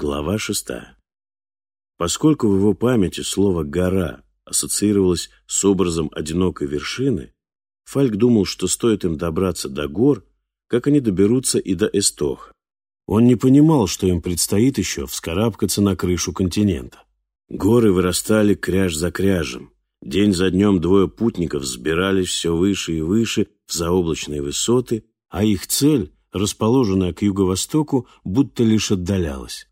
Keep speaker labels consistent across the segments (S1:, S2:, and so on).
S1: Глава шестая. Поскольку в его памяти слово «гора» ассоциировалось с образом одинокой вершины, Фальк думал, что стоит им добраться до гор, как они доберутся и до Эстоха. Он не понимал, что им предстоит еще вскарабкаться на крышу континента. Горы вырастали кряж за кряжем. День за днем двое путников взбирались все выше и выше в заоблачные высоты, а их цель, расположенная к юго-востоку, будто лишь отдалялась.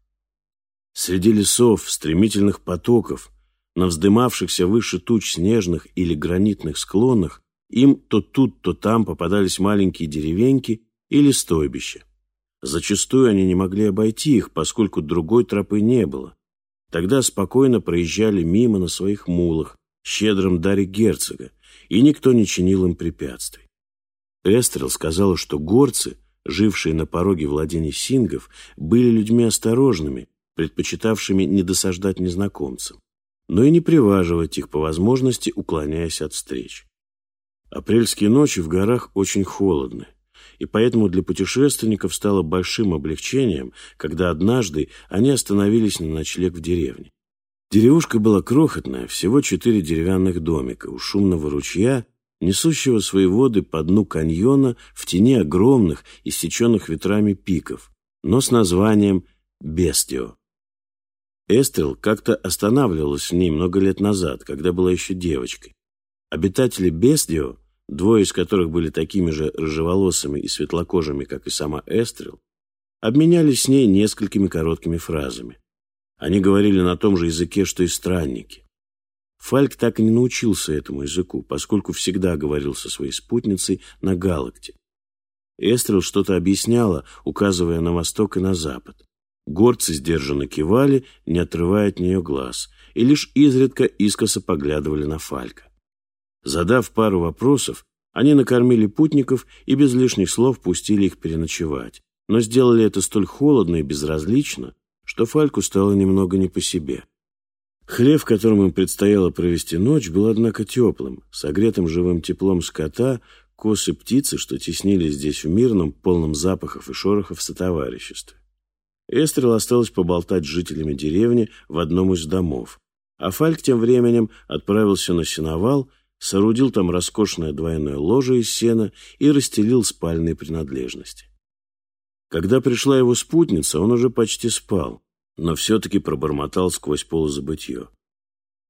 S1: Среди лесов, стремительных потоков, на вздымавшихся выше туч снежных или гранитных склонах, им то тут, то там попадались маленькие деревеньки или стойбища. Зачастую они не могли обойти их, поскольку другой тропы не было. Тогда спокойно проезжали мимо на своих мулах, щедром даре герцога, и никто не чинил им препятствий. Эстрел сказала, что горцы, жившие на пороге владений сингов, были людьми осторожными, предпочитавшими не досаждать незнакомцам, но и не приваживать их по возможности, уклоняясь от встреч. Апрельские ночи в горах очень холодны, и поэтому для путешественников стало большим облегчением, когда однажды они остановились на ночлег в деревне. Деревушка была крохотная, всего четыре деревянных домика у шумного ручья, несущего свои воды по дну каньона в тени огромных, иссеченных ветрами пиков, но с названием Бестио. Эстрел как-то останавливалась в ней много лет назад, когда была еще девочкой. Обитатели Бестио, двое из которых были такими же рыжеволосыми и светлокожими, как и сама Эстрел, обменялись с ней несколькими короткими фразами. Они говорили на том же языке, что и странники. Фальк так и не научился этому языку, поскольку всегда говорил со своей спутницей на галакте. Эстрел что-то объясняла, указывая на восток и на запад. Горцы сдержанно кивали, не отрывая от нее глаз, и лишь изредка искоса поглядывали на Фалька. Задав пару вопросов, они накормили путников и без лишних слов пустили их переночевать, но сделали это столь холодно и безразлично, что Фальку стало немного не по себе. Хлев, в котором им предстояло провести ночь, был, однако, теплым, согретым живым теплом скота, косы птицы, что теснились здесь в мирном, полном запахов и шорохов сотовариществе. Эстрел осталось поболтать с жителями деревни в одном из домов, а Фальк тем временем отправился на сеновал, соорудил там роскошное двойное ложе из сена и расстелил спальные принадлежности. Когда пришла его спутница, он уже почти спал, но все-таки пробормотал сквозь полузабытье.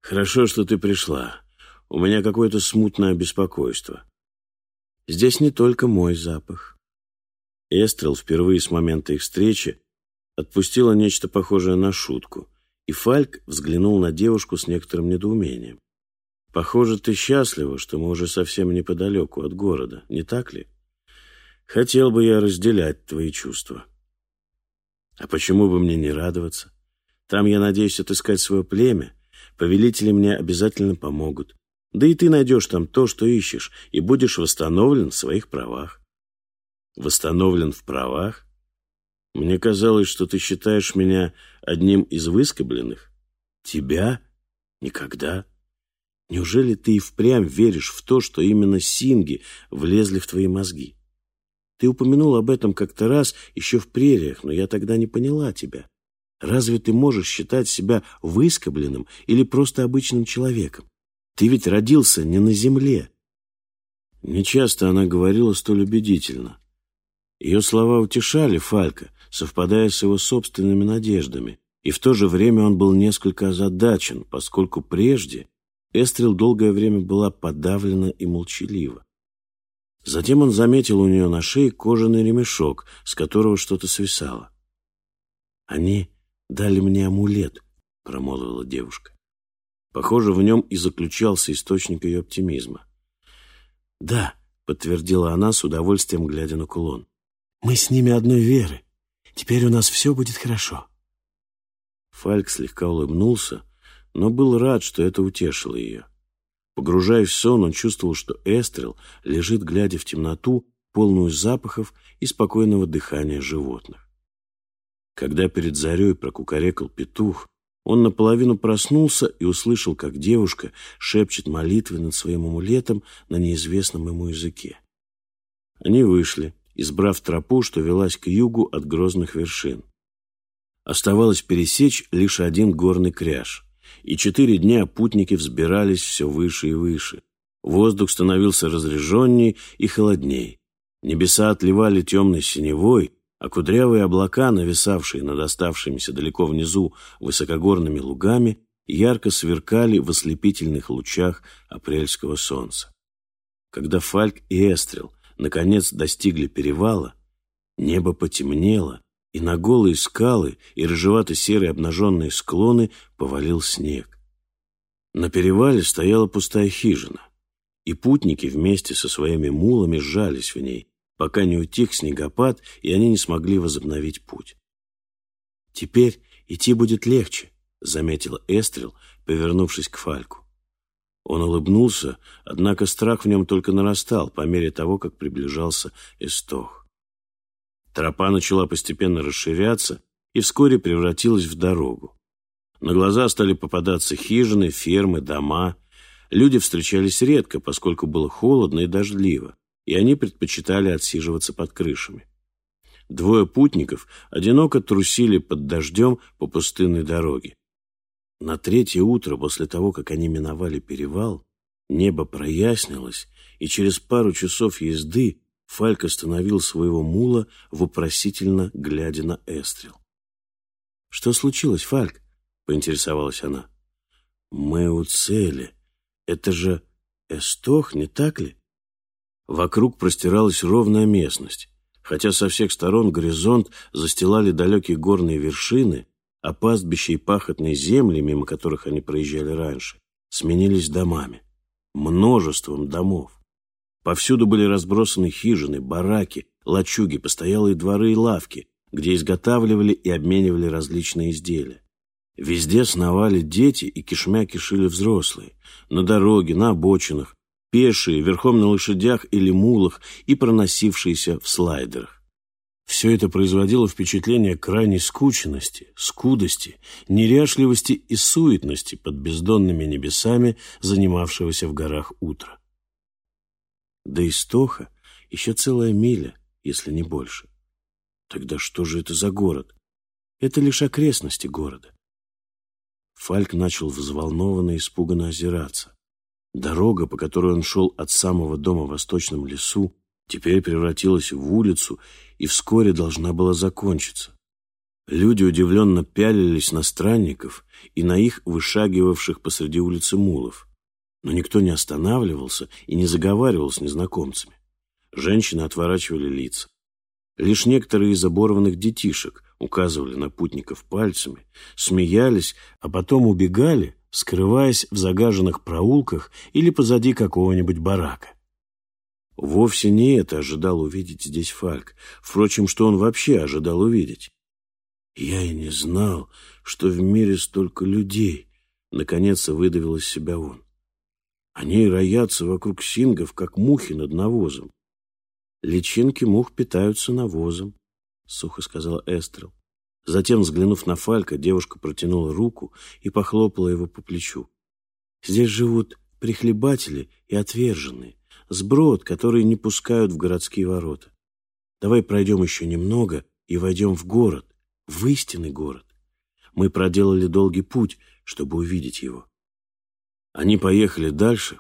S1: «Хорошо, что ты пришла. У меня какое-то смутное беспокойство. Здесь не только мой запах». Эстрел впервые с момента их встречи отпустила нечто похожее на шутку, и Фальк взглянул на девушку с некоторым недоумением. «Похоже, ты счастлива, что мы уже совсем неподалеку от города, не так ли?» Хотел бы я разделять твои чувства. А почему бы мне не радоваться? Там я надеюсь отыскать свое племя. Повелители мне обязательно помогут. Да и ты найдешь там то, что ищешь, и будешь восстановлен в своих правах. Восстановлен в правах? Мне казалось, что ты считаешь меня одним из выскобленных. Тебя? Никогда. Неужели ты и впрямь веришь в то, что именно синги влезли в твои мозги? Ты упомянул об этом как-то раз еще в прериях, но я тогда не поняла тебя. Разве ты можешь считать себя выскобленным или просто обычным человеком? Ты ведь родился не на земле. Нечасто она говорила столь убедительно. Ее слова утешали Фалька, совпадая с его собственными надеждами, и в то же время он был несколько озадачен, поскольку прежде Эстрел долгое время была подавлена и молчалива. Затем он заметил у нее на шее кожаный ремешок, с которого что-то свисало. «Они дали мне амулет», — промолвила девушка. Похоже, в нем и заключался источник ее оптимизма. «Да», — подтвердила она с удовольствием, глядя на кулон. «Мы с ними одной веры. Теперь у нас все будет хорошо». Фальк слегка улыбнулся, но был рад, что это утешило ее. Погружаясь в сон, он чувствовал, что Эстрел лежит, глядя в темноту, полную запахов и спокойного дыхания животных. Когда перед зарей прокукарекал петух, он наполовину проснулся и услышал, как девушка шепчет молитвы над своим амулетом на неизвестном ему языке. Они вышли, избрав тропу, что велась к югу от грозных вершин. Оставалось пересечь лишь один горный кряж, и четыре дня путники взбирались все выше и выше. Воздух становился разреженней и холодней. Небеса отливали темной синевой, а кудрявые облака, нависавшие над оставшимися далеко внизу высокогорными лугами, ярко сверкали в ослепительных лучах апрельского солнца. Когда Фальк и Эстрел наконец достигли перевала, небо потемнело, и на голые скалы и рыжевато-серые обнаженные склоны повалил снег. На перевале стояла пустая хижина, и путники вместе со своими мулами сжались в ней, пока не утих снегопад, и они не смогли возобновить путь. «Теперь идти будет легче», — заметила Эстрел, повернувшись к Фальку. Он улыбнулся, однако страх в нем только нарастал по мере того, как приближался Эстох. Тропа начала постепенно расширяться и вскоре превратилась в дорогу. На глаза стали попадаться хижины, фермы, дома. Люди встречались редко, поскольку было холодно и дождливо, и они предпочитали отсиживаться под крышами. Двое путников одиноко трусили под дождем по пустынной дороге. На третье утро после того, как они миновали перевал, небо прояснилось, и через пару часов езды Фальк остановил своего мула, вопросительно глядя на Эстрел. «Что случилось, Фальк?» — поинтересовалась она. «Мы у цели. Это же Эстох, не так ли?» Вокруг простиралась ровная местность. Хотя со всех сторон горизонт застилали далекие горные вершины, а пастбища и пахотные земли, мимо которых они проезжали раньше, сменились домами. Множеством домов. Повсюду были разбросаны хижины, бараки, лачуги, постоялые дворы и лавки, где изготавливали и обменивали различные изделия. Везде сновали дети и кишмя кишили взрослые. На дороге, на обочинах, пешие, верхом на лошадях или мулах и проносившиеся в слайдерах. Все это производило впечатление крайней скученности, скудости, неряшливости и суетности под бездонными небесами, занимавшегося в горах утра. До Истоха еще целая миля, если не больше. Тогда что же это за город? Это лишь окрестности города. Фальк начал взволнованно и испуганно озираться. Дорога, по которой он шел от самого дома в восточном лесу, теперь превратилась в улицу и вскоре должна была закончиться. Люди удивленно пялились на странников и на их вышагивавших посреди улицы мулов но никто не останавливался и не заговаривал с незнакомцами. Женщины отворачивали лица. Лишь некоторые из оборванных детишек указывали на путников пальцами, смеялись, а потом убегали, скрываясь в загаженных проулках или позади какого-нибудь барака. Вовсе не это ожидал увидеть здесь Фальк. Впрочем, что он вообще ожидал увидеть? «Я и не знал, что в мире столько людей», — наконец выдавил из себя он. Они роятся вокруг сингов, как мухи над навозом. Личинки мух питаются навозом, — сухо сказала Эстрел. Затем, взглянув на Фалька, девушка протянула руку и похлопала его по плечу. Здесь живут прихлебатели и отверженные, сброд, которые не пускают в городские ворота. Давай пройдем еще немного и войдем в город, в истинный город. Мы проделали долгий путь, чтобы увидеть его. Они поехали дальше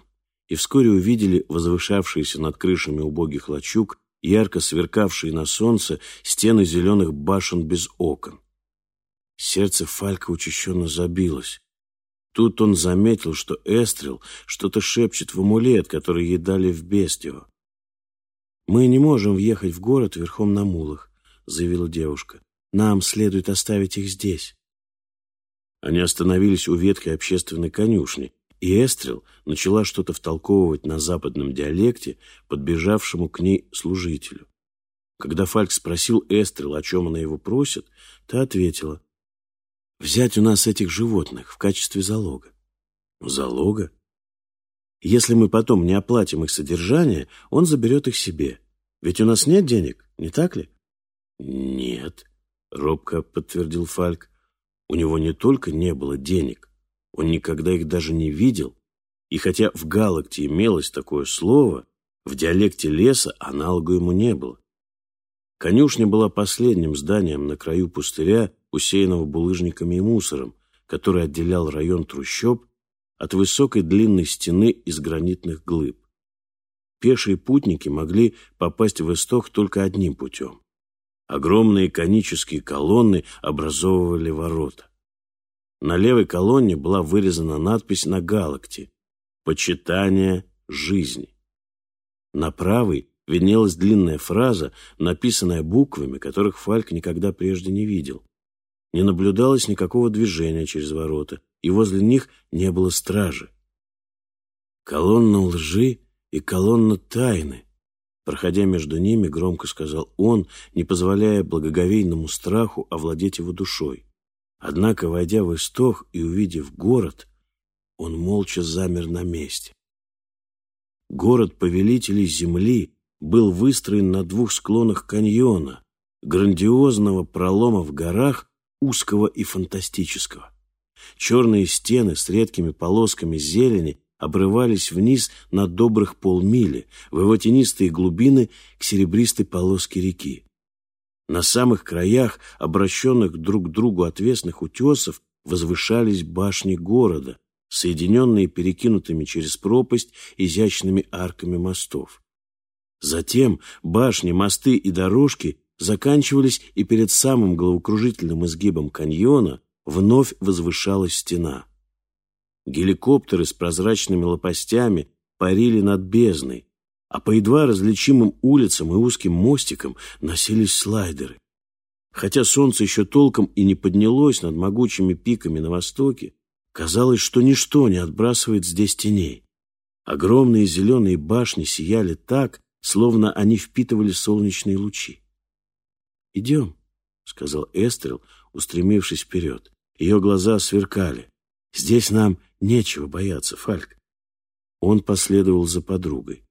S1: и вскоре увидели возвышавшиеся над крышами убогих лачуг, ярко сверкавшие на солнце стены зеленых башен без окон. Сердце Фалька учащенно забилось. Тут он заметил, что Эстрел что-то шепчет в амулет, который ей дали в Бестио. «Мы не можем въехать в город верхом на мулах», — заявила девушка. «Нам следует оставить их здесь». Они остановились у ветхой общественной конюшни, и Эстрел начала что-то втолковывать на западном диалекте подбежавшему к ней служителю. Когда Фальк спросил Эстрел, о чем она его просит, та ответила, «Взять у нас этих животных в качестве залога». «Залога?» «Если мы потом не оплатим их содержание, он заберет их себе. Ведь у нас нет денег, не так ли?» «Нет», — робко подтвердил Фальк. «У него не только не было денег, он никогда их даже не видел, и хотя в Галакте имелось такое слово, в диалекте леса аналога ему не было. Конюшня была последним зданием на краю пустыря, усеянного булыжниками и мусором, который отделял район трущоб от высокой длинной стены из гранитных глыб. Пешие путники могли попасть в исток только одним путем. Огромные конические колонны образовывали ворота. На левой колонне была вырезана надпись на галакте «Почитание жизни». На правой виднелась длинная фраза, написанная буквами, которых Фальк никогда прежде не видел. Не наблюдалось никакого движения через ворота, и возле них не было стражи. Колонна лжи и колонна тайны. Проходя между ними, громко сказал он, не позволяя благоговейному страху овладеть его душой. Однако, войдя в исток и увидев город, он молча замер на месте. Город повелителей земли был выстроен на двух склонах каньона, грандиозного пролома в горах, узкого и фантастического. Черные стены с редкими полосками зелени обрывались вниз на добрых полмили, в его тенистые глубины к серебристой полоске реки. На самых краях, обращенных друг к другу отвесных утесов, возвышались башни города, соединенные перекинутыми через пропасть изящными арками мостов. Затем башни, мосты и дорожки заканчивались, и перед самым головокружительным изгибом каньона вновь возвышалась стена. Геликоптеры с прозрачными лопастями парили над бездной, а по едва различимым улицам и узким мостикам носились слайдеры. Хотя солнце еще толком и не поднялось над могучими пиками на востоке, казалось, что ничто не отбрасывает здесь теней. Огромные зеленые башни сияли так, словно они впитывали солнечные лучи. «Идем», — сказал Эстрел, устремившись вперед. Ее глаза сверкали. «Здесь нам нечего бояться, Фальк». Он последовал за подругой.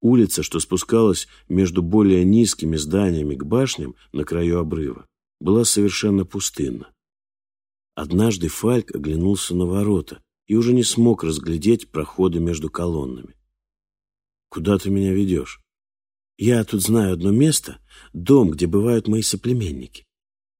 S1: Улица, что спускалась между более низкими зданиями к башням на краю обрыва, была совершенно пустынна. Однажды Фальк оглянулся на ворота и уже не смог разглядеть проходы между колоннами. «Куда ты меня ведешь?» «Я тут знаю одно место, дом, где бывают мои соплеменники».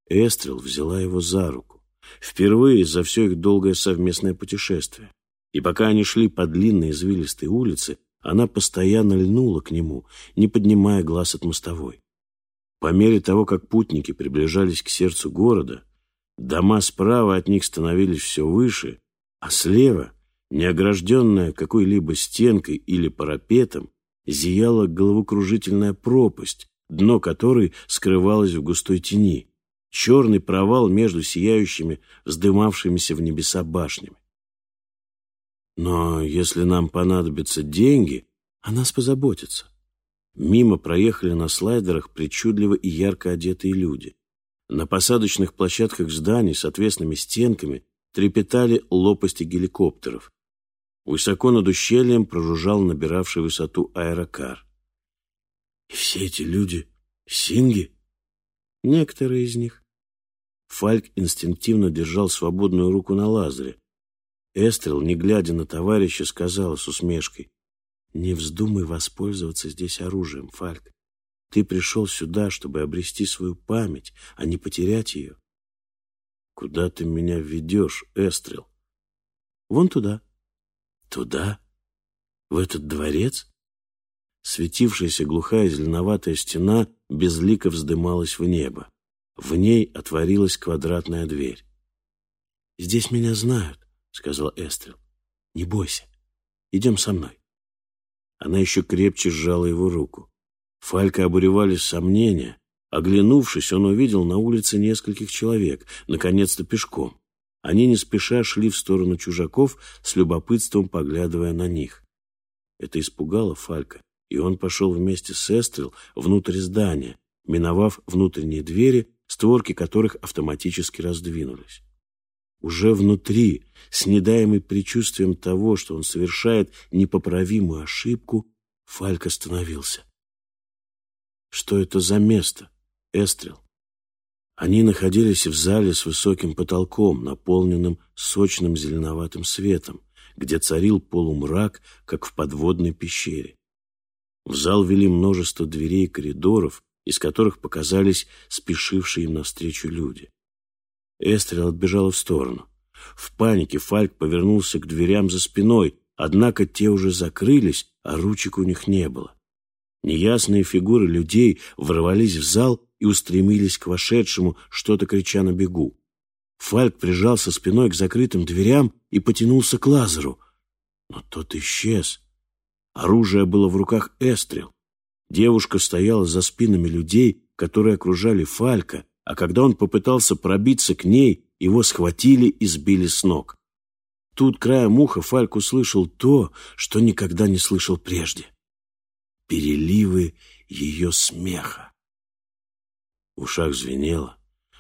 S1: Эстрел взяла его за руку. Впервые за все их долгое совместное путешествие. И пока они шли по длинной извилистой улице, она постоянно льнула к нему, не поднимая глаз от мостовой. По мере того, как путники приближались к сердцу города, дома справа от них становились все выше, а слева, не огражденная какой-либо стенкой или парапетом, зияла головокружительная пропасть, дно которой скрывалось в густой тени, черный провал между сияющими, вздымавшимися в небеса башнями. Но если нам понадобятся деньги, о нас позаботятся. Мимо проехали на слайдерах причудливо и ярко одетые люди. На посадочных площадках зданий с отвесными стенками трепетали лопасти геликоптеров. Высоко над ущельем прожужжал набиравший высоту аэрокар. И все эти люди — синги? Некоторые из них. Фальк инстинктивно держал свободную руку на лазере, Эстрел, не глядя на товарища, сказала с усмешкой, «Не вздумай воспользоваться здесь оружием, Фальк. Ты пришел сюда, чтобы обрести свою память, а не потерять ее». «Куда ты меня ведешь, Эстрел?» «Вон туда». «Туда? В этот дворец?» Светившаяся глухая зеленоватая стена безлико вздымалась в небо. В ней отворилась квадратная дверь. «Здесь меня знают сказал Эстрел. «Не бойся. Идем со мной». Она еще крепче сжала его руку. Фалька обуревали сомнения. Оглянувшись, он увидел на улице нескольких человек, наконец-то пешком. Они не спеша шли в сторону чужаков, с любопытством поглядывая на них. Это испугало Фалька, и он пошел вместе с Эстрел внутрь здания, миновав внутренние двери, створки которых автоматически раздвинулись. Уже внутри, с недаемым предчувствием того, что он совершает непоправимую ошибку, Фальк остановился. Что это за место, Эстрел? Они находились в зале с высоким потолком, наполненным сочным зеленоватым светом, где царил полумрак, как в подводной пещере. В зал вели множество дверей и коридоров, из которых показались спешившие им навстречу люди. Эстрел отбежала в сторону. В панике Фальк повернулся к дверям за спиной, однако те уже закрылись, а ручек у них не было. Неясные фигуры людей ворвались в зал и устремились к вошедшему, что-то крича на бегу. Фальк прижался спиной к закрытым дверям и потянулся к Лазару. Но тот исчез. Оружие было в руках Эстрел. Девушка стояла за спинами людей, которые окружали Фалька, а когда он попытался пробиться к ней, его схватили и сбили с ног. Тут краем уха Фальк услышал то, что никогда не слышал прежде. Переливы ее смеха. В ушах звенело,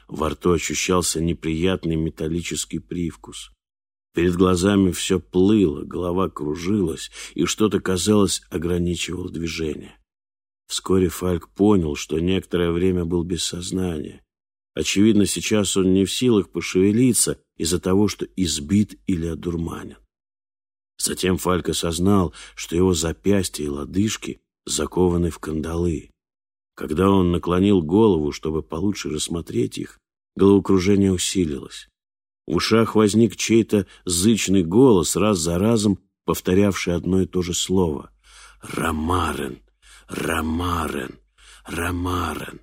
S1: во рту ощущался неприятный металлический привкус. Перед глазами все плыло, голова кружилась, и что-то, казалось, ограничивало движение. Вскоре Фальк понял, что некоторое время был без сознания. Очевидно, сейчас он не в силах пошевелиться из-за того, что избит или одурманен. Затем Фальк осознал, что его запястья и лодыжки закованы в кандалы. Когда он наклонил голову, чтобы получше рассмотреть их, головокружение усилилось. В ушах возник чей-то зычный голос, раз за разом повторявший одно и то же слово. «Ромарен! Ромарен! Ромарен!»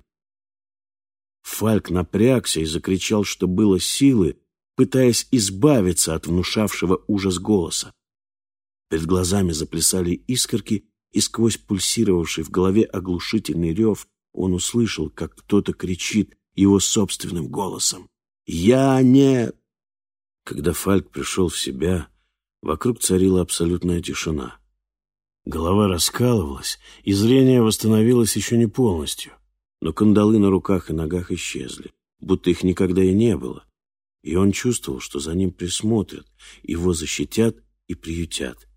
S1: Фальк напрягся и закричал, что было силы, пытаясь избавиться от внушавшего ужас голоса. Перед глазами заплясали искорки, и сквозь пульсировавший в голове оглушительный рев он услышал, как кто-то кричит его собственным голосом. «Я не...» Когда Фальк пришел в себя, вокруг царила абсолютная тишина. Голова раскалывалась, и зрение восстановилось еще не полностью. Но кандалы на руках и ногах исчезли, будто их никогда и не было. И он чувствовал, что за ним присмотрят, его защитят и приютят.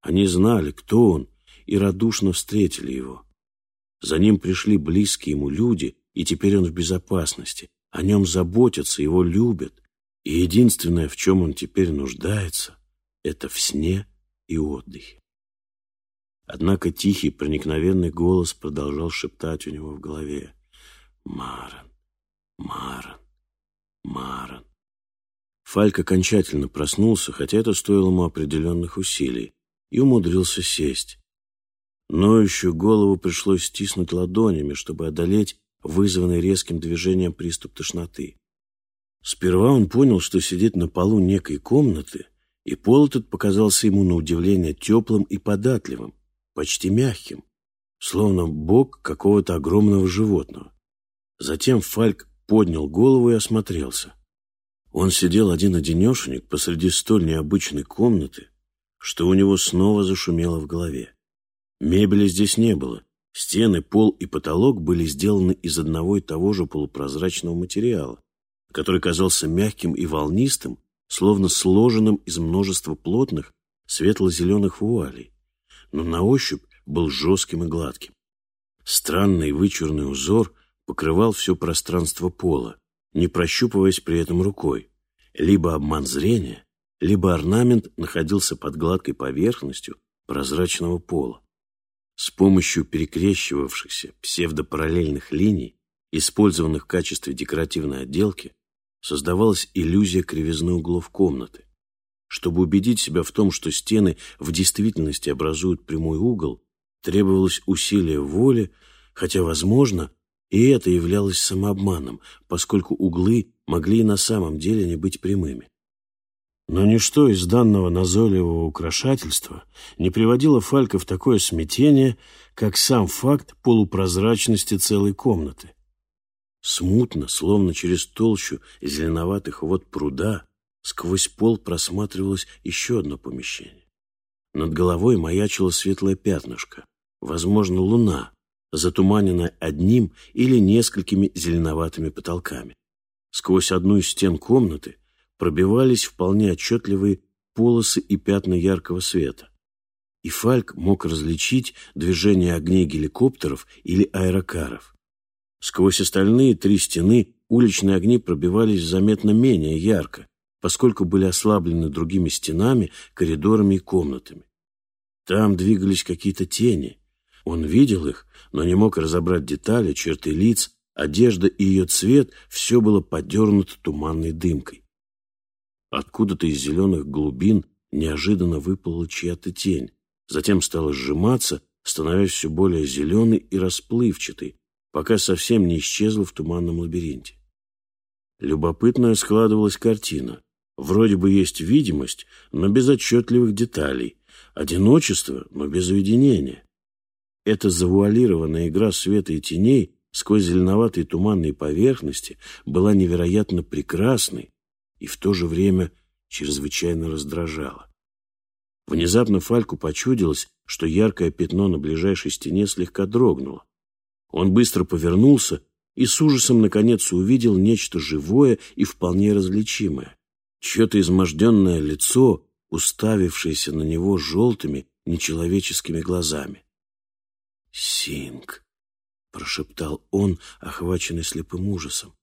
S1: Они знали, кто он и радушно встретили его. За ним пришли близкие ему люди, и теперь он в безопасности. О нем заботятся, его любят. И единственное, в чем он теперь нуждается, это в сне и отдыхе. Однако тихий, проникновенный голос продолжал шептать у него в голове. «Маран, Маран, Маран». Фальк окончательно проснулся, хотя это стоило ему определенных усилий, и умудрился сесть. Ноющую голову пришлось стиснуть ладонями, чтобы одолеть вызванный резким движением приступ тошноты. Сперва он понял, что сидит на полу некой комнаты, и пол этот показался ему на удивление теплым и податливым, почти мягким, словно бок какого-то огромного животного. Затем Фальк поднял голову и осмотрелся. Он сидел один-одинешенек посреди столь необычной комнаты, что у него снова зашумело в голове. Мебели здесь не было. Стены, пол и потолок были сделаны из одного и того же полупрозрачного материала, который казался мягким и волнистым, словно сложенным из множества плотных светло-зеленых вуалей, но на ощупь был жестким и гладким. Странный вычурный узор покрывал все пространство пола, не прощупываясь при этом рукой. Либо обман зрения, либо орнамент находился под гладкой поверхностью прозрачного пола. С помощью перекрещивавшихся псевдопараллельных линий, использованных в качестве декоративной отделки, создавалась иллюзия кривизны углов комнаты. Чтобы убедить себя в том, что стены в действительности образуют прямой угол, требовалось усилие воли, хотя, возможно, и это являлось самообманом, поскольку углы могли и на самом деле не быть прямыми. Но ничто из данного назойливого украшательства не приводило Фалька в такое смятение, как сам факт полупрозрачности целой комнаты. Смутно, словно через толщу зеленоватых вод пруда, сквозь пол просматривалось еще одно помещение. Над головой маячило светлое пятнышко, возможно, луна, затуманенная одним или несколькими зеленоватыми потолками. Сквозь одну из стен комнаты пробивались вполне отчетливые полосы и пятна яркого света. И Фальк мог различить движение огней геликоптеров или аэрокаров. Сквозь остальные три стены уличные огни пробивались заметно менее ярко, поскольку были ослаблены другими стенами, коридорами и комнатами. Там двигались какие-то тени. Он видел их, но не мог разобрать детали, черты лиц, Одежда и ее цвет – все было подернуто туманной дымкой. Откуда-то из зеленых глубин неожиданно выплыла чья-то тень, затем стала сжиматься, становясь все более зеленой и расплывчатой, пока совсем не исчезла в туманном лабиринте. Любопытная складывалась картина. Вроде бы есть видимость, но без отчетливых деталей, одиночество, но без уединения. Эта завуалированная игра света и теней сквозь зеленоватые туманные поверхности была невероятно прекрасной и в то же время чрезвычайно раздражала. Внезапно Фальку почудилось, что яркое пятно на ближайшей стене слегка дрогнуло. Он быстро повернулся и с ужасом наконец увидел нечто живое и вполне различимое. Чье-то изможденное лицо, уставившееся на него желтыми, нечеловеческими глазами. «Синг», — прошептал он, охваченный слепым ужасом.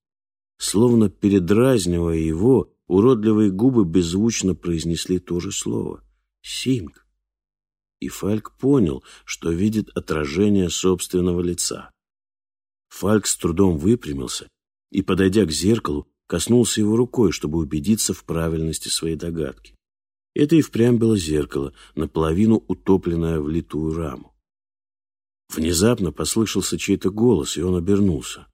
S1: Словно передразнивая его, уродливые губы беззвучно произнесли то же слово. «Синг». И Фальк понял, что видит отражение собственного лица. Фальк с трудом выпрямился и, подойдя к зеркалу, коснулся его рукой, чтобы убедиться в правильности своей догадки. Это и впрямь было зеркало, наполовину утопленное в литую раму. Внезапно послышался чей-то голос, и он обернулся.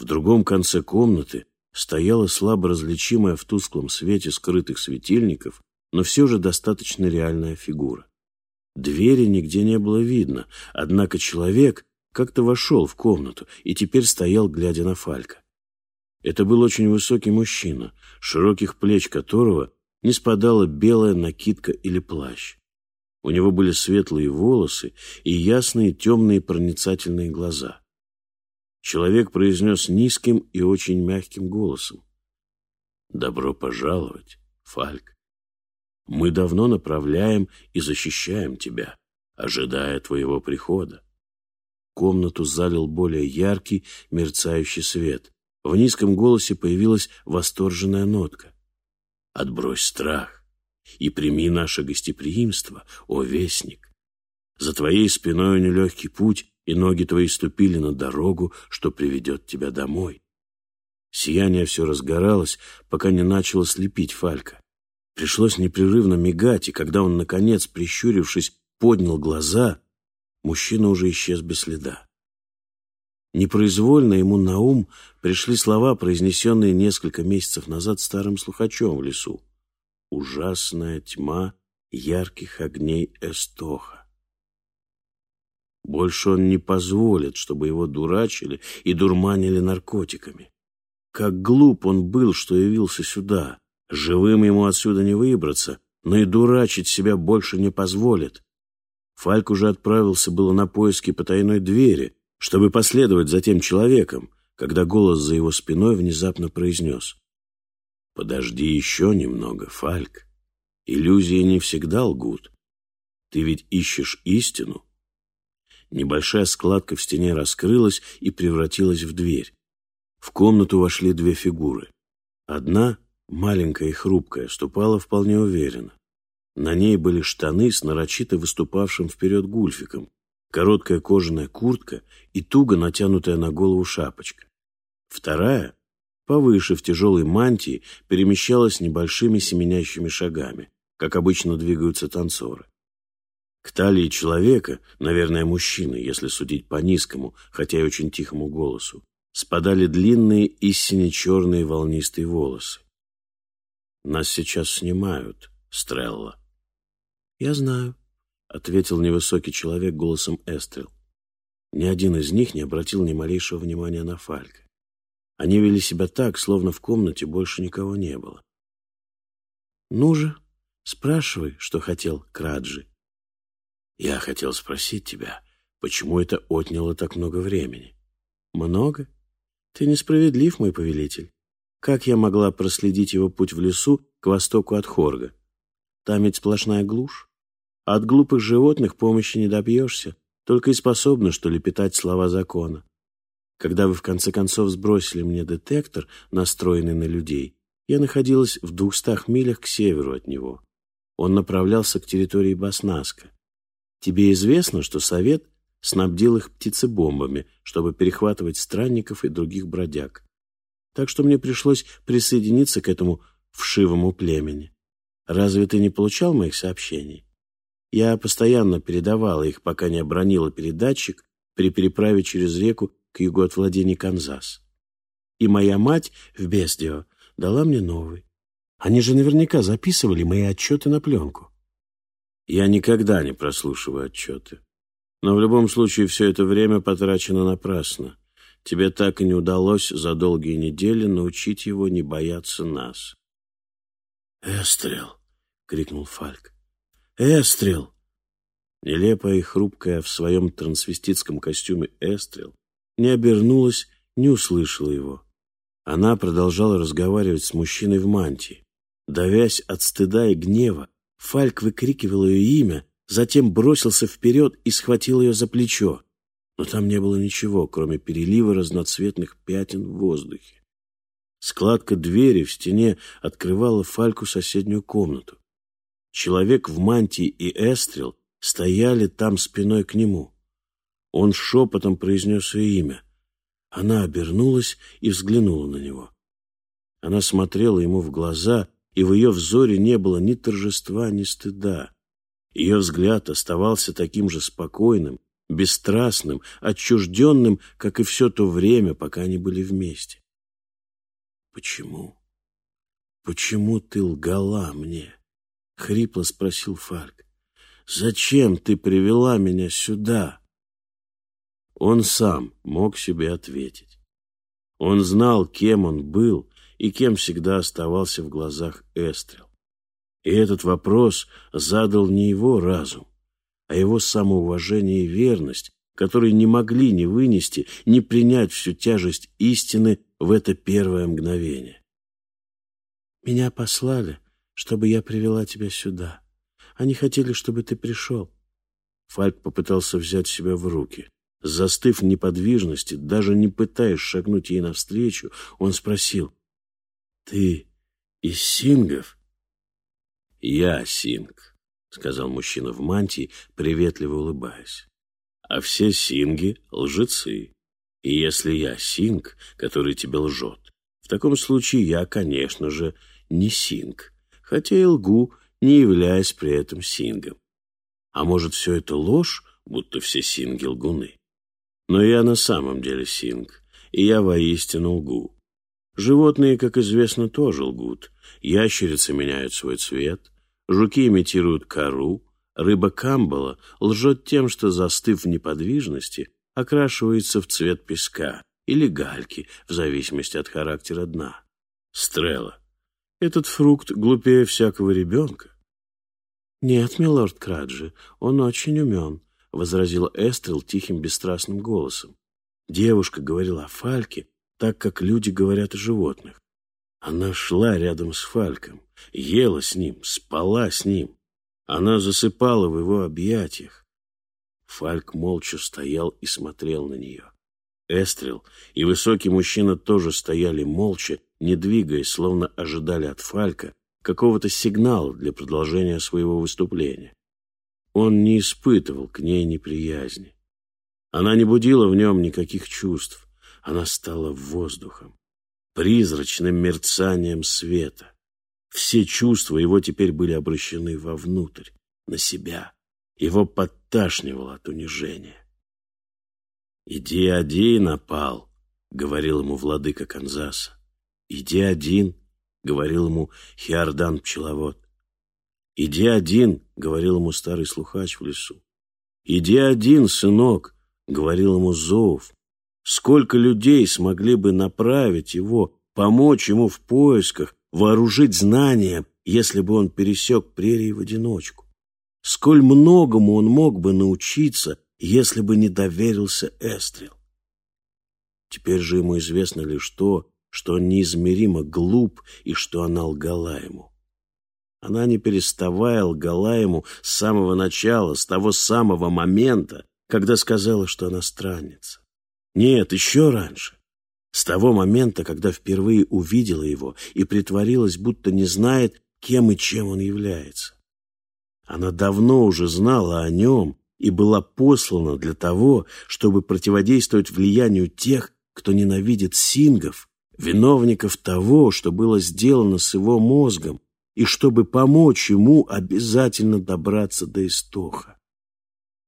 S1: В другом конце комнаты стояла слабо различимая в тусклом свете скрытых светильников, но все же достаточно реальная фигура. Двери нигде не было видно, однако человек как-то вошел в комнату и теперь стоял, глядя на Фалька. Это был очень высокий мужчина, широких плеч которого не спадала белая накидка или плащ. У него были светлые волосы и ясные темные проницательные глаза. Человек произнес низким и очень мягким голосом. «Добро пожаловать, Фальк. Мы давно направляем и защищаем тебя, ожидая твоего прихода». Комнату залил более яркий, мерцающий свет. В низком голосе появилась восторженная нотка. «Отбрось страх и прими наше гостеприимство, о вестник. За твоей спиной нелегкий путь, и ноги твои ступили на дорогу, что приведет тебя домой. Сияние все разгоралось, пока не начало слепить Фалька. Пришлось непрерывно мигать, и когда он, наконец, прищурившись, поднял глаза, мужчина уже исчез без следа. Непроизвольно ему на ум пришли слова, произнесенные несколько месяцев назад старым слухачом в лесу ужасная тьма ярких огней Эстоха. Больше он не позволит, чтобы его дурачили и дурманили наркотиками. Как глуп он был, что явился сюда. Живым ему отсюда не выбраться, но и дурачить себя больше не позволит. Фальк уже отправился было на поиски потайной двери, чтобы последовать за тем человеком, когда голос за его спиной внезапно произнес. Подожди еще немного, Фальк. Иллюзии не всегда лгут. Ты ведь ищешь истину. Небольшая складка в стене раскрылась и превратилась в дверь. В комнату вошли две фигуры. Одна, маленькая и хрупкая, ступала вполне уверенно. На ней были штаны с нарочито выступавшим вперед гульфиком, короткая кожаная куртка и туго натянутая на голову шапочка. Вторая, повыше в тяжелой мантии, перемещалась небольшими семенящими шагами, как обычно двигаются танцоры. К талии человека, наверное, мужчины, если судить по низкому, хотя и очень тихому голосу, спадали длинные и сине-черные волнистые волосы. «Нас сейчас снимают, Стрелла». «Я знаю», — ответил невысокий человек голосом Эстрел. Ни один из них не обратил ни малейшего внимания на Фалька. Они вели себя так, словно в комнате больше никого не было. «Ну же, спрашивай, что хотел Краджи». «Я хотел спросить тебя, почему это отняло так много времени?» «Много? Ты несправедлив, мой повелитель. Как я могла проследить его путь в лесу к востоку от Хорга? Там ведь сплошная глушь. От глупых животных помощи не добьешься, только и способны, что лепетать слова закона. Когда вы в конце концов сбросили мне детектор, настроенный на людей, я находилась в двухстах милях к северу от него. Он направлялся к территории Баснаска. Тебе известно, что Совет снабдил их птицебомбами, чтобы перехватывать странников и других бродяг. Так что мне пришлось присоединиться к этому вшивому племени. Разве ты не получал моих сообщений? Я постоянно передавала их, пока не обронила передатчик при переправе через реку к югу от владений Канзас. И моя мать в Бесдио дала мне новый. Они же наверняка записывали мои отчеты на пленку. Я никогда не прослушиваю отчеты. Но в любом случае все это время потрачено напрасно. Тебе так и не удалось за долгие недели научить его не бояться нас. «Эстрел!» — крикнул Фальк. «Эстрел!» Нелепая и хрупкая в своем трансвеститском костюме Эстрел не обернулась, не услышала его. Она продолжала разговаривать с мужчиной в мантии. Давясь от стыда и гнева, Фальк выкрикивал ее имя, затем бросился вперед и схватил ее за плечо. Но там не было ничего, кроме перелива разноцветных пятен в воздухе. Складка двери в стене открывала Фальку соседнюю комнату. Человек в мантии и Эстрел стояли там спиной к нему. Он шепотом произнес ее имя. Она обернулась и взглянула на него. Она смотрела ему в глаза, и в ее взоре не было ни торжества, ни стыда. Ее взгляд оставался таким же спокойным, бесстрастным, отчужденным, как и все то время, пока они были вместе. «Почему? Почему ты лгала мне?» — хрипло спросил Фальк. «Зачем ты привела меня сюда?» Он сам мог себе ответить. Он знал, кем он был и кем всегда оставался в глазах Эстрел. И этот вопрос задал не его разум, а его самоуважение и верность, которые не могли не вынести, не принять всю тяжесть истины в это первое мгновение. «Меня послали, чтобы я привела тебя сюда. Они хотели, чтобы ты пришел». Фальк попытался взять себя в руки. Застыв в неподвижности, даже не пытаясь шагнуть ей навстречу, он спросил, «Ты из сингов?» «Я синг», — сказал мужчина в мантии, приветливо улыбаясь. «А все синги — лжецы. И если я синг, который тебе лжет, в таком случае я, конечно же, не синг, хотя и лгу, не являясь при этом сингом. А может, все это ложь, будто все синги лгуны? Но я на самом деле синг, и я воистину лгу. Животные, как известно, тоже лгут. Ящерицы меняют свой цвет, жуки имитируют кору, рыба камбала лжет тем, что, застыв в неподвижности, окрашивается в цвет песка или гальки, в зависимости от характера дна. Стрела. Этот фрукт глупее всякого ребенка. «Нет, милорд Краджи, он очень умен», — возразила Эстрел тихим бесстрастным голосом. Девушка говорила о Фальке, так как люди говорят о животных. Она шла рядом с Фальком, ела с ним, спала с ним. Она засыпала в его объятиях. Фальк молча стоял и смотрел на нее. Эстрел и высокий мужчина тоже стояли молча, не двигаясь, словно ожидали от Фалька какого-то сигнала для продолжения своего выступления. Он не испытывал к ней неприязни. Она не будила в нем никаких чувств. Она стала воздухом, призрачным мерцанием света. Все чувства его теперь были обращены вовнутрь, на себя. Его подташнивало от унижения. «Иди один, опал», — говорил ему владыка Канзаса. «Иди один», — говорил ему Хиордан пчеловод. «Иди один», — говорил ему старый слухач в лесу. «Иди один, сынок», — говорил ему Зоув. Сколько людей смогли бы направить его, помочь ему в поисках, вооружить знания, если бы он пересек прерии в одиночку? Сколь многому он мог бы научиться, если бы не доверился Эстрел? Теперь же ему известно лишь то, что он неизмеримо глуп и что она лгала ему. Она, не переставая, лгала ему с самого начала, с того самого момента, когда сказала, что она странница. Нет, еще раньше. С того момента, когда впервые увидела его и притворилась, будто не знает, кем и чем он является. Она давно уже знала о нем, и была послана для того, чтобы противодействовать влиянию тех, кто ненавидит сингов, виновников того, что было сделано с его мозгом, и чтобы помочь ему обязательно добраться до истока.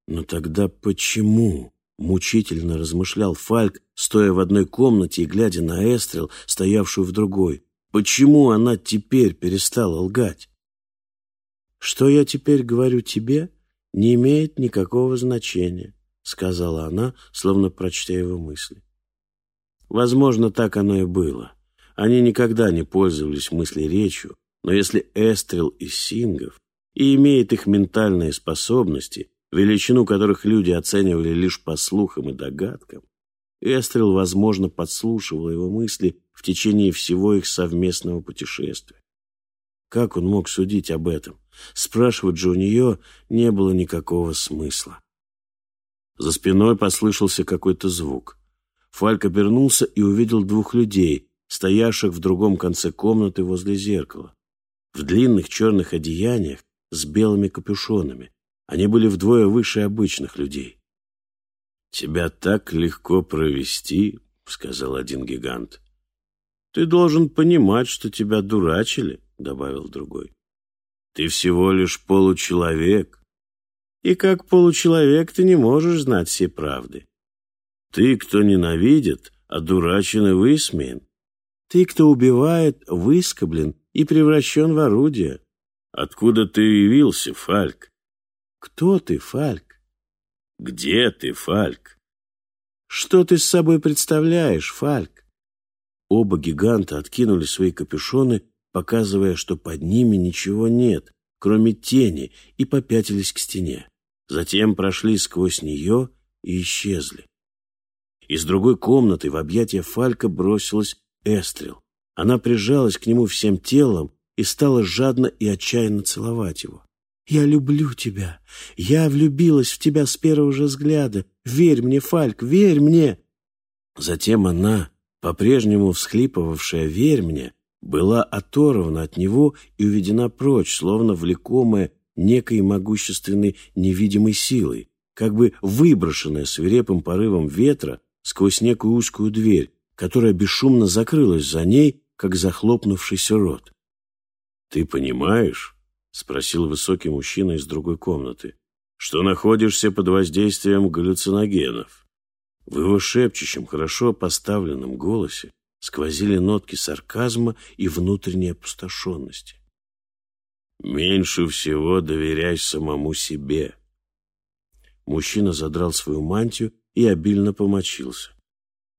S1: Но тогда почему? Мучительно размышлял Фальк, стоя в одной комнате и глядя на Эстрел, стоявшую в другой. Почему она теперь перестала лгать? «Что я теперь говорю тебе, не имеет никакого значения», сказала она, словно прочтя его мысли. Возможно, так оно и было. Они никогда не пользовались мыслеречью, но если Эстрел из Сингов и имеет их ментальные способности, величину которых люди оценивали лишь по слухам и догадкам, Эстрел, возможно, подслушивал его мысли в течение всего их совместного путешествия. Как он мог судить об этом? Спрашивать же у нее не было никакого смысла. За спиной послышался какой-то звук. Фальк обернулся и увидел двух людей, стоявших в другом конце комнаты возле зеркала. В длинных черных одеяниях с белыми капюшонами. Они были вдвое выше обычных людей. «Тебя так легко провести», — сказал один гигант. «Ты должен понимать, что тебя дурачили», — добавил другой. «Ты всего лишь получеловек, и как получеловек ты не можешь знать все правды. Ты, кто ненавидит, одурачен и высмеян. Ты, кто убивает, выскоблен и превращен в орудие. Откуда ты явился, Фальк? Кто ты, Фальк? Где ты, Фальк? Что ты с собой представляешь, Фальк? Оба гиганта откинули свои капюшоны, показывая, что под ними ничего нет, кроме тени, и попятились к стене. Затем прошли сквозь нее и исчезли. Из другой комнаты в объятия Фалька бросилась Эстрел. Она прижалась к нему всем телом и стала жадно и отчаянно целовать его. «Я люблю тебя. Я влюбилась в тебя с первого же взгляда. Верь мне, Фальк, верь мне!» Затем она, по-прежнему всхлипывавшая «верь мне», была оторвана от него и уведена прочь, словно влекомая некой могущественной невидимой силой, как бы выброшенная свирепым порывом ветра сквозь некую узкую дверь, которая бесшумно закрылась за ней, как захлопнувшийся рот. «Ты понимаешь?» — спросил высокий мужчина из другой комнаты, «что находишься под воздействием галлюциногенов». В его шепчущем, хорошо поставленном голосе сквозили нотки сарказма и внутренней опустошенности. «Меньше всего доверяй самому себе». Мужчина задрал свою мантию и обильно помочился.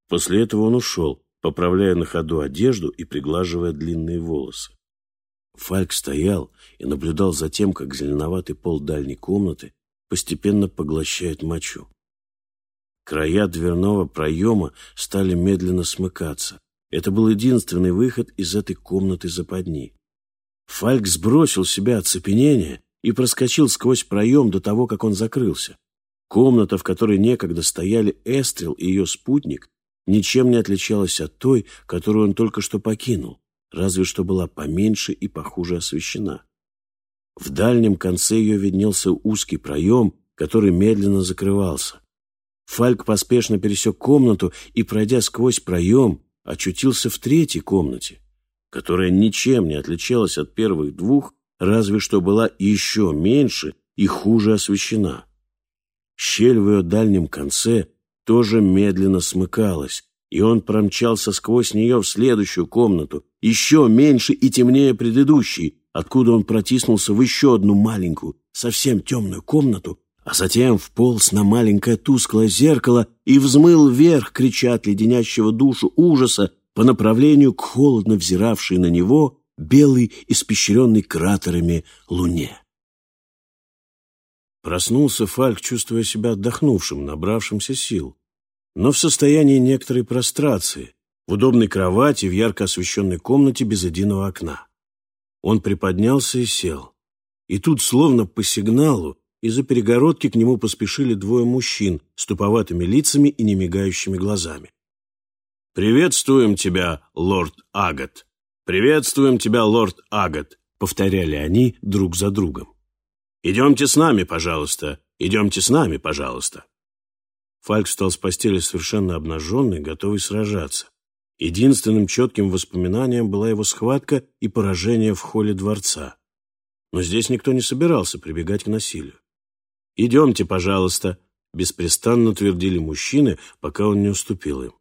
S1: После этого он ушел, поправляя на ходу одежду и приглаживая длинные волосы. Фальк стоял и наблюдал за тем, как зеленоватый пол дальней комнаты постепенно поглощает мочу. Края дверного проема стали медленно смыкаться. Это был единственный выход из этой комнаты западни. Фальк сбросил себя оцепенение и проскочил сквозь проем до того, как он закрылся. Комната, в которой некогда стояли Эстрел и ее спутник, ничем не отличалась от той, которую он только что покинул разве что была поменьше и похуже освещена. В дальнем конце ее виднелся узкий проем, который медленно закрывался. Фальк поспешно пересек комнату и, пройдя сквозь проем, очутился в третьей комнате, которая ничем не отличалась от первых двух, разве что была еще меньше и хуже освещена. Щель в ее дальнем конце тоже медленно смыкалась, и он промчался сквозь нее в следующую комнату, еще меньше и темнее предыдущей, откуда он протиснулся в еще одну маленькую, совсем темную комнату, а затем вполз на маленькое тусклое зеркало и взмыл вверх, крича от леденящего душу ужаса по направлению к холодно взиравшей на него белой, испещренной кратерами луне. Проснулся Фальк, чувствуя себя отдохнувшим, набравшимся сил но в состоянии некоторой прострации, в удобной кровати в ярко освещенной комнате без единого окна. Он приподнялся и сел. И тут, словно по сигналу, из-за перегородки к нему поспешили двое мужчин с туповатыми лицами и немигающими глазами. «Приветствуем тебя, лорд Агат! Приветствуем тебя, лорд Агат!» — повторяли они друг за другом. «Идемте с нами, пожалуйста. Идемте с нами, пожалуйста». Фальк встал с постели совершенно обнаженный, готовый сражаться. Единственным четким воспоминанием была его схватка и поражение в холле дворца. Но здесь никто не собирался прибегать к насилию. «Идемте, пожалуйста», — беспрестанно твердили мужчины, пока он не уступил им.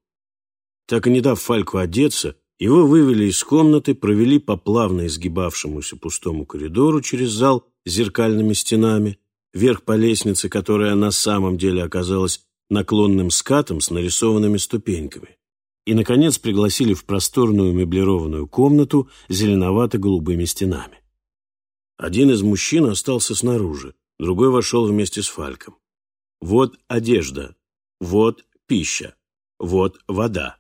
S1: Так и не дав Фальку одеться, его вывели из комнаты, провели по плавно изгибавшемуся пустому коридору через зал с зеркальными стенами, вверх по лестнице, которая на самом деле оказалась наклонным скатом с нарисованными ступеньками. И, наконец, пригласили в просторную меблированную комнату зеленовато-голубыми стенами. Один из мужчин остался снаружи, другой вошел вместе с Фальком. Вот одежда, вот пища, вот вода.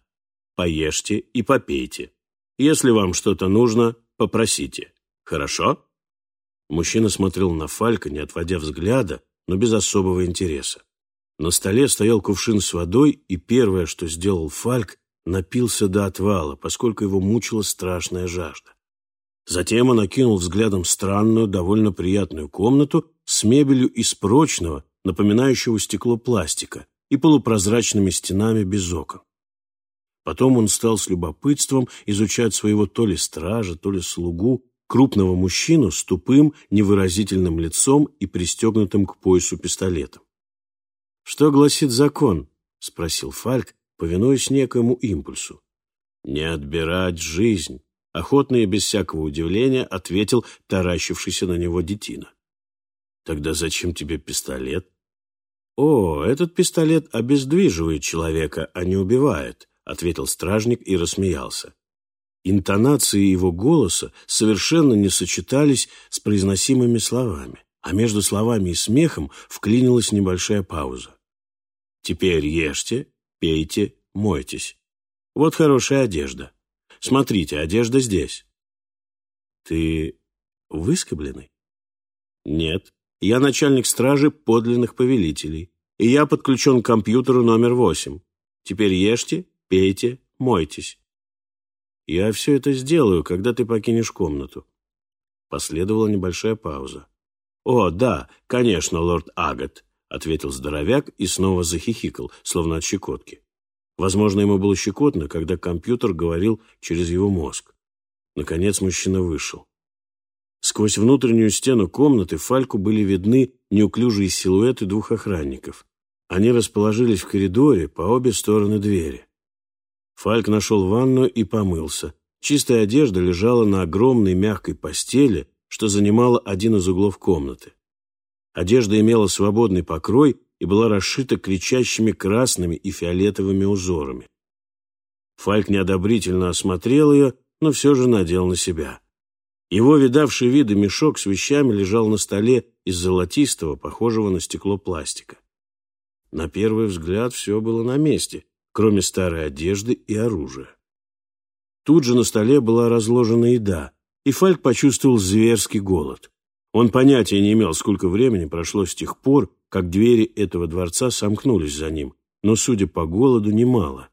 S1: Поешьте и попейте. Если вам что-то нужно, попросите. Хорошо? Мужчина смотрел на Фалька, не отводя взгляда, но без особого интереса. На столе стоял кувшин с водой, и первое, что сделал Фальк, напился до отвала, поскольку его мучила страшная жажда. Затем он окинул взглядом странную, довольно приятную комнату с мебелью из прочного, напоминающего стекло пластика, и полупрозрачными стенами без окон. Потом он стал с любопытством изучать своего то ли стража, то ли слугу, крупного мужчину с тупым, невыразительным лицом и пристегнутым к поясу пистолетом. «Что гласит закон?» — спросил Фальк, повинуясь некоему импульсу. «Не отбирать жизнь», — охотно и без всякого удивления ответил таращившийся на него детина. «Тогда зачем тебе пистолет?» «О, этот пистолет обездвиживает человека, а не убивает», — ответил стражник и рассмеялся. Интонации его голоса совершенно не сочетались с произносимыми словами, а между словами и смехом вклинилась небольшая пауза. «Теперь ешьте, пейте, мойтесь. Вот хорошая одежда. Смотрите, одежда здесь». «Ты выскобленный?» «Нет, я начальник стражи подлинных повелителей, и я подключен к компьютеру номер восемь. Теперь ешьте, пейте, мойтесь». «Я все это сделаю, когда ты покинешь комнату». Последовала небольшая пауза. «О, да, конечно, лорд Агат», — ответил здоровяк и снова захихикал, словно от щекотки. Возможно, ему было щекотно, когда компьютер говорил через его мозг. Наконец мужчина вышел. Сквозь внутреннюю стену комнаты Фальку были видны неуклюжие силуэты двух охранников. Они расположились в коридоре по обе стороны двери. Фальк нашел ванную и помылся. Чистая одежда лежала на огромной мягкой постели, что занимала один из углов комнаты. Одежда имела свободный покрой и была расшита кричащими красными и фиолетовыми узорами. Фальк неодобрительно осмотрел ее, но все же надел на себя. Его видавший виды мешок с вещами лежал на столе из золотистого, похожего на стекло пластика. На первый взгляд все было на месте, кроме старой одежды и оружия. Тут же на столе была разложена еда, и Фальк почувствовал зверский голод. Он понятия не имел, сколько времени прошло с тех пор, как двери этого дворца сомкнулись за ним, но, судя по голоду, немало.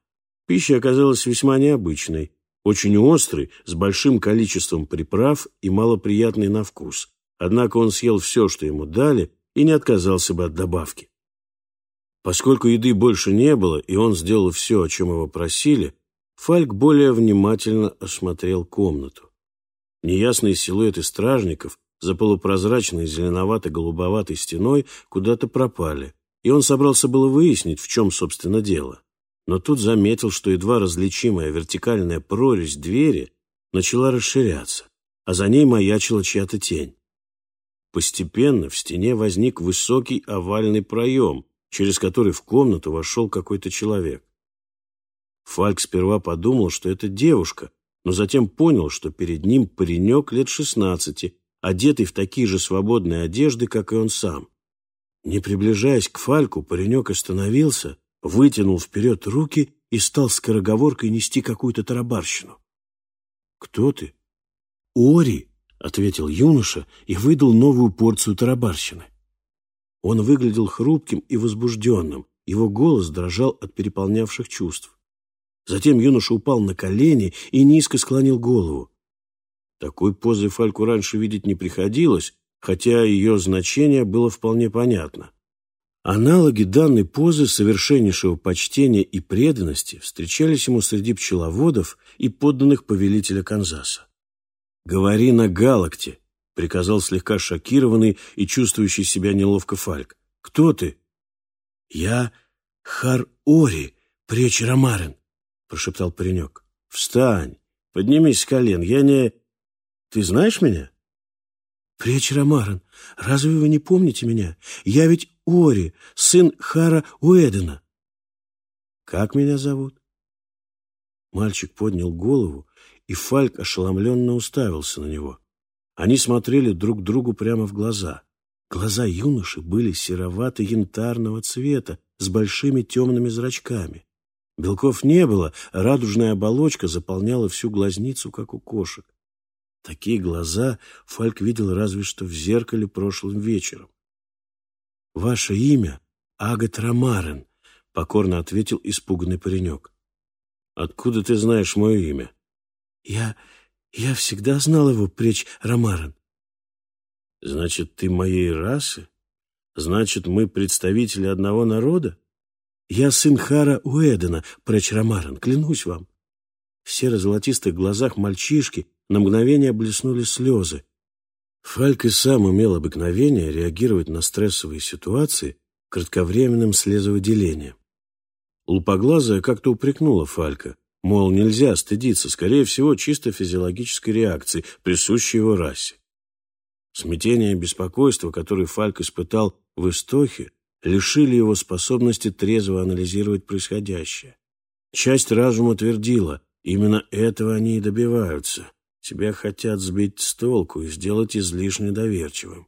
S1: Пища оказалась весьма необычной, очень острой, с большим количеством приправ и малоприятной на вкус. Однако он съел все, что ему дали, и не отказался бы от добавки. Поскольку еды больше не было, и он сделал все, о чем его просили, Фальк более внимательно осмотрел комнату. Неясные силуэты стражников за полупрозрачной зеленовато-голубоватой стеной куда-то пропали, и он собрался было выяснить, в чем, собственно, дело. Но тут заметил, что едва различимая вертикальная прорезь двери начала расширяться, а за ней маячила чья-то тень. Постепенно в стене возник высокий овальный проем, через который в комнату вошел какой-то человек. Фальк сперва подумал, что это девушка, но затем понял, что перед ним паренек лет шестнадцати, одетый в такие же свободные одежды, как и он сам. Не приближаясь к Фальку, паренек остановился, вытянул вперед руки и стал скороговоркой нести какую-то тарабарщину. «Кто ты?» «Ори», — ответил юноша и выдал новую порцию тарабарщины. Он выглядел хрупким и возбужденным, его голос дрожал от переполнявших чувств. Затем юноша упал на колени и низко склонил голову. Такой позы Фальку раньше видеть не приходилось, хотя ее значение было вполне понятно. Аналоги данной позы совершеннейшего почтения и преданности встречались ему среди пчеловодов и подданных повелителя Канзаса. «Говори на галакте», — приказал слегка шокированный и чувствующий себя неловко Фальк. «Кто ты?» «Я Хар-Ори, пречь Ромарен», — прошептал паренек. «Встань, поднимись с колен, я не...» «Ты знаешь меня?» «Пречь Ромарен, разве вы не помните меня? Я ведь Ори, сын Хара Уэдена». «Как меня зовут?» Мальчик поднял голову, и Фальк ошеломленно уставился на него. Они смотрели друг другу прямо в глаза. Глаза юноши были серовато-янтарного цвета, с большими темными зрачками. Белков не было, радужная оболочка заполняла всю глазницу, как у кошек. Такие глаза Фальк видел разве что в зеркале прошлым вечером. «Ваше имя Агат Ромарен», — покорно ответил испуганный паренек. «Откуда ты знаешь мое имя?» «Я... я всегда знал его, пречь Ромарен». «Значит, ты моей расы? Значит, мы представители одного народа? Я сын Хара Уэдена, пречь Ромарен, клянусь вам». В серо-золотистых глазах мальчишки на мгновение блеснули слезы. Фальк и сам имел обыкновение реагировать на стрессовые ситуации кратковременным слезовыделением. Лупоглазая как-то упрекнула Фалька, мол, нельзя стыдиться, скорее всего, чисто физиологической реакции, присущей его расе. Смятение и беспокойство, которые Фальк испытал в Истохе, лишили его способности трезво анализировать происходящее. Часть разума твердила, именно этого они и добиваются. Тебя хотят сбить с толку и сделать излишне доверчивым.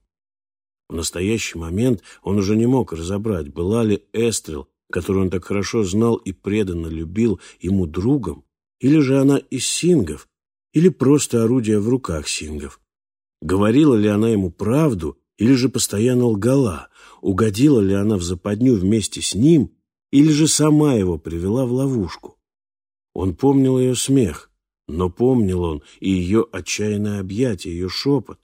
S1: В настоящий момент он уже не мог разобрать, была ли Эстрел, которую он так хорошо знал и преданно любил, ему другом, или же она из сингов, или просто орудие в руках сингов. Говорила ли она ему правду, или же постоянно лгала, угодила ли она в западню вместе с ним, или же сама его привела в ловушку. Он помнил ее смех, но помнил он и ее отчаянное объятие, ее шепот.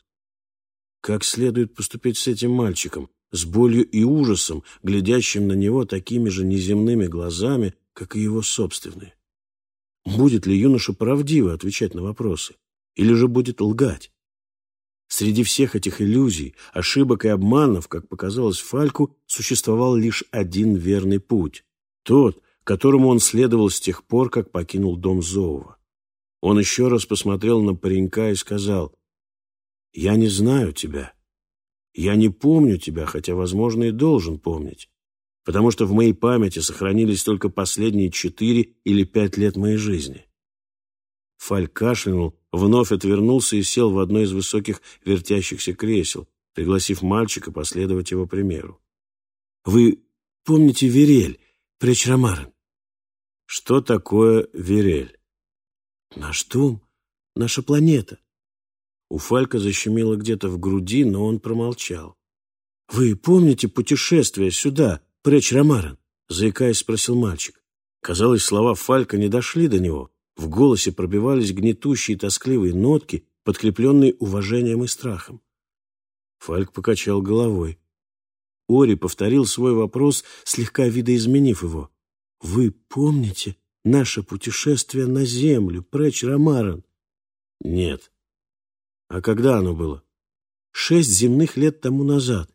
S1: Как следует поступить с этим мальчиком, с болью и ужасом, глядящим на него такими же неземными глазами, как и его собственные? Будет ли юноша правдиво отвечать на вопросы? Или же будет лгать? Среди всех этих иллюзий, ошибок и обманов, как показалось Фальку, существовал лишь один верный путь. Тот, которому он следовал с тех пор, как покинул дом Зоова. Он еще раз посмотрел на паренька и сказал, «Я не знаю тебя. Я не помню тебя, хотя, возможно, и должен помнить, потому что в моей памяти сохранились только последние четыре или пять лет моей жизни». Фаль кашлянул, вновь отвернулся и сел в одно из высоких вертящихся кресел, пригласив мальчика последовать его примеру. «Вы помните Верель, Пречрамарен?» «Что такое Верель?» Наш дом, наша планета. У Фалька защемило где-то в груди, но он промолчал. «Вы помните путешествие сюда, пречь Ромарен?» — заикаясь, спросил мальчик. Казалось, слова Фалька не дошли до него. В голосе пробивались гнетущие тоскливые нотки, подкрепленные уважением и страхом. Фальк покачал головой. Ори повторил свой вопрос, слегка видоизменив его. «Вы помните наше путешествие на Землю, Преч Ромаран? Нет. А когда оно было? Шесть земных лет тому назад.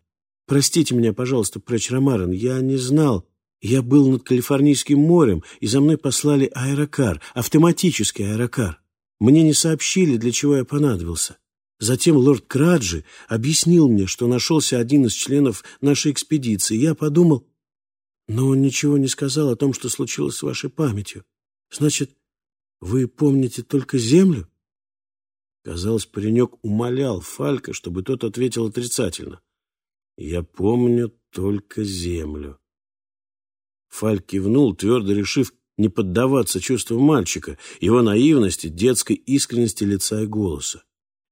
S1: Простите меня, пожалуйста, Преч Ромаран, я не знал. Я был над Калифорнийским морем, и за мной послали аэрокар, автоматический аэрокар. Мне не сообщили, для чего я понадобился. Затем лорд Краджи объяснил мне, что нашелся один из членов нашей экспедиции. Я подумал, но он ничего не сказал о том, что случилось с вашей памятью. Значит, вы помните только землю? Казалось, паренек умолял Фалька, чтобы тот ответил отрицательно. «Я помню только землю». Фальк кивнул, твердо решив не поддаваться чувствам мальчика, его наивности, детской искренности лица и голоса.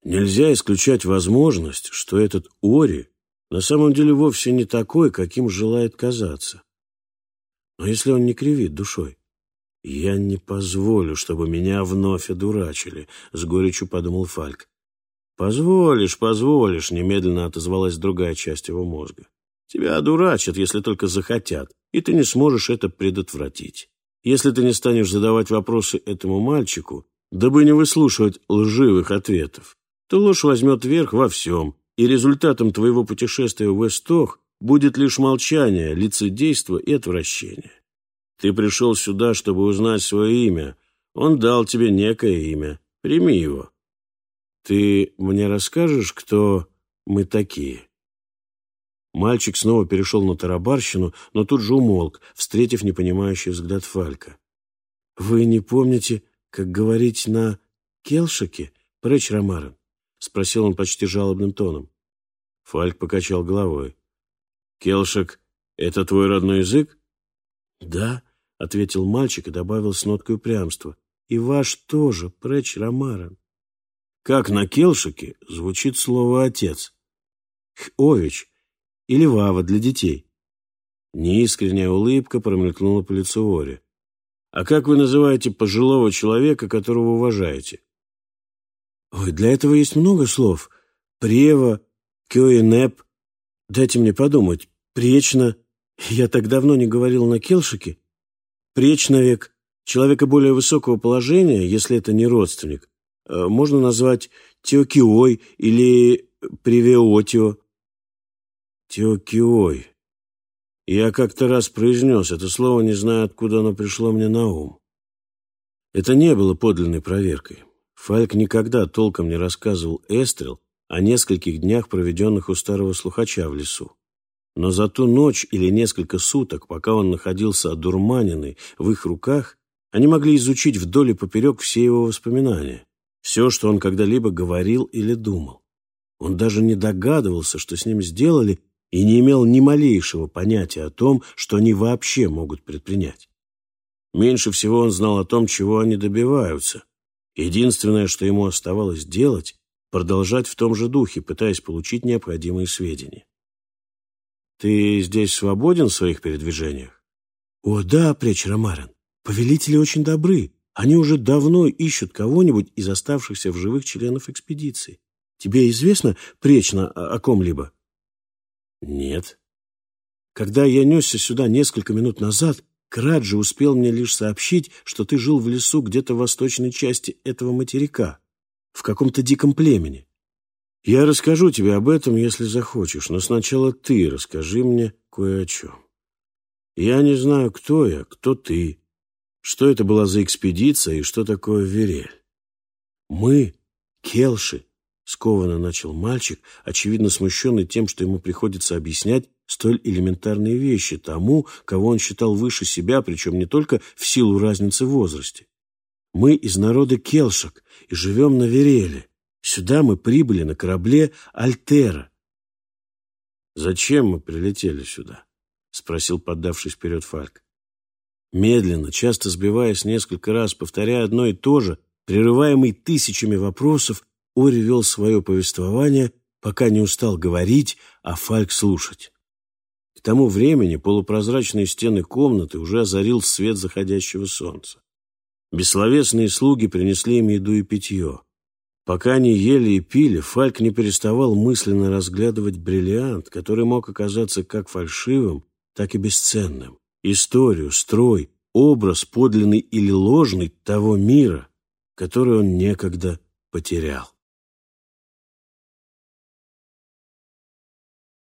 S1: Нельзя исключать возможность, что этот Ори на самом деле вовсе не такой, каким желает казаться. Но если он не кривит душой? «Я не позволю, чтобы меня вновь одурачили», — с горечью подумал Фальк. «Позволишь, позволишь», — немедленно отозвалась другая часть его мозга. Тебя одурачат, если только захотят, и ты не сможешь это предотвратить. Если ты не станешь задавать вопросы этому мальчику, дабы не выслушивать лживых ответов, то ложь возьмет верх во всем, и результатом твоего путешествия в Вестох будет лишь молчание, лицедейство и отвращение. Ты пришел сюда, чтобы узнать свое имя. Он дал тебе некое имя. Прими его. Ты мне расскажешь, кто мы такие?» Мальчик снова перешел на тарабарщину, но тут же умолк, встретив непонимающий взгляд Фалька. «Вы не помните, как говорить на келшике, Прэч Ромарен?» — спросил он почти жалобным тоном. Фальк покачал головой. «Келшик — это твой родной язык?» «Да», — ответил мальчик и добавил с ноткой упрямства. «И ваш тоже, Прэч Ромарен». «Как на келшике звучит слово «отец»?» «Хович» или «вава» для детей. Неискренняя улыбка промелькнула по лицу Ори. «А как вы называете пожилого человека, которого уважаете?» «Ой, для этого есть много слов. Прева, кёенеп. Дайте мне подумать. Пречно. Я так давно не говорил на келшике. Пречновек. Человека более высокого положения, если это не родственник, э, можно назвать теокиой или привеотио. Теокиой. Я как-то раз произнес это слово, не знаю, откуда оно пришло мне на ум. Это не было подлинной проверкой. Фальк никогда толком не рассказывал Эстрел о нескольких днях, проведенных у старого слухача в лесу. Но за ту ночь или несколько суток, пока он находился одурманенный в их руках, они могли изучить вдоль и поперек все его воспоминания, все, что он когда-либо говорил или думал. Он даже не догадывался, что с ним сделали, и не имел ни малейшего понятия о том, что они вообще могут предпринять. Меньше всего он знал о том, чего они добиваются. Единственное, что ему оставалось делать, продолжать в том же духе, пытаясь получить необходимые сведения. «Ты здесь свободен в своих передвижениях?» «О, да, Преч Ромарин. Повелители очень добры. Они уже давно ищут кого-нибудь из оставшихся в живых членов экспедиции. Тебе известно пречно о, о ком-либо?» Нет. Когда я несся сюда несколько минут назад, Краджи успел мне лишь сообщить, что ты жил в лесу где-то в восточной части этого материка, в каком-то диком племени. Я расскажу тебе об этом, если захочешь, но сначала ты расскажи мне кое о чем. Я не знаю, кто я, кто ты, что это была за экспедиция и что такое Верель. Мы, келши, Скованно начал мальчик, очевидно смущенный тем, что ему приходится объяснять столь элементарные вещи тому, кого он считал выше себя, причем не только в силу разницы в возрасте. Мы из народа Келшак и живем на Вереле. Сюда мы прибыли на корабле Альтера. «Зачем мы прилетели сюда?» — спросил, поддавшись вперед Фальк. Медленно, часто сбиваясь несколько раз, повторяя одно и то же, прерываемый тысячами вопросов, Ори вел свое повествование, пока не устал говорить, а Фальк слушать. К тому времени полупрозрачные стены комнаты уже озарил свет заходящего солнца. Бессловесные слуги принесли им еду и питье. Пока они ели и пили, Фальк не переставал мысленно разглядывать бриллиант, который мог оказаться как фальшивым, так и бесценным. Историю, строй, образ, подлинный или ложный того мира, который он некогда потерял.